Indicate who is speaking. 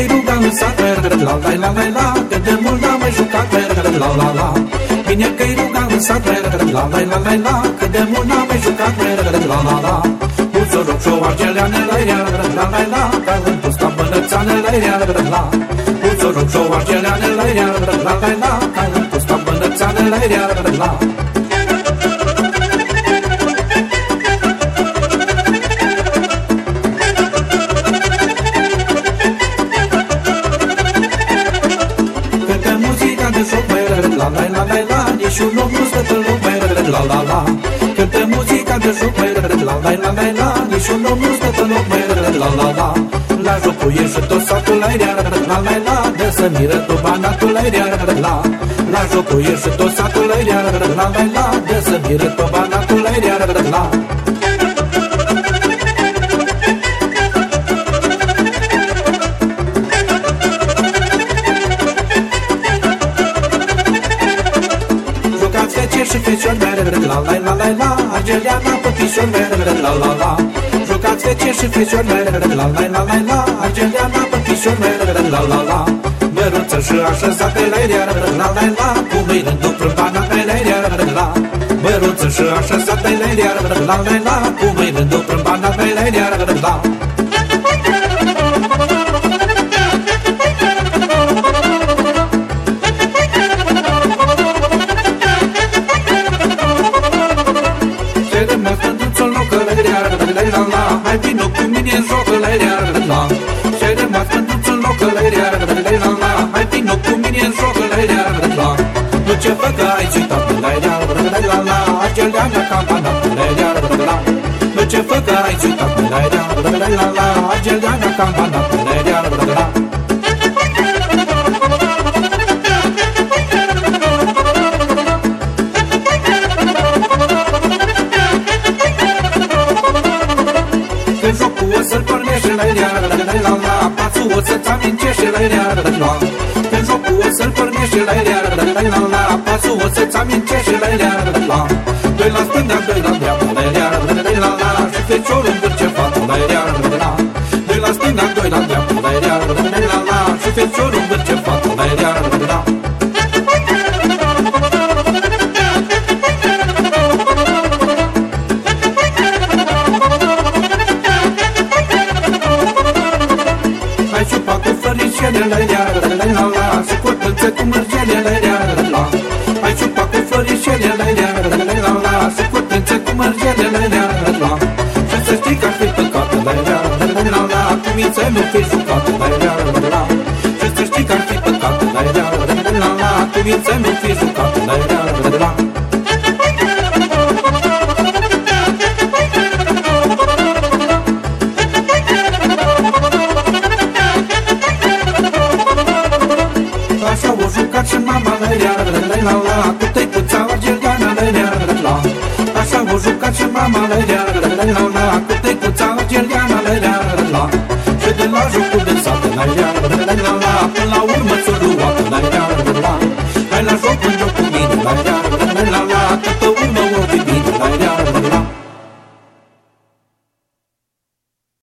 Speaker 1: te-ai rugat în sat La la la la la, cât de mult am mai jucat La la la, bine că-i rugat în sat La la la la la, cât de mult am mai jucat La la la, cu soroc și-o argelea nelăia La la la, ca vântul sta părățea nelăia La, cu soroc și-o argelea nelăia La la la, ca vântul sta părățea nelăia La, și un om nu stă pe loc, mai la la la Cântă muzica de joc, mai la la la la la Nici un om nu stă pe loc, mai la la la La jocul e și tot satul, la la la la De să miră tot banatul, la la la La jocul e și tot satul, la la la la De să miră tot banatul, la la la la Argeliana păpișor, la la la. Jucați fece și fecior, la la la la la. Argeliana păpișor, la la la. Măruță și așezate, la la la la. Cu mâini în după pana, la la la. Măruță și așezate, la la la la. Cu mâini în după pana, la Hai vino cu mine în joc la la Și ai rămas pentru un loc la la Hai vino cu mine în joc la la Nu ce fă că ai ciutat la la la Acel de-a mea campana la. La Nu ce fă că ai ciutat la la la Acel de-a mea campana la la o să-ți amintești la la la În jocul o să-l pornești la la la la Pasul o să-ți amintești la la la Doi la stânga, doi la dreapta mărgele la la la la la Se curăță cu mărgele la la la Ai ciupa cu floricele la la la la la Se curăță cu mărgele la la la Și să știi că ar fi păcat la la la la la Cu mință nu fi jucat la la la la Și să știi că ar fi păcat la la la la la Cu mință nu fi jucat la la și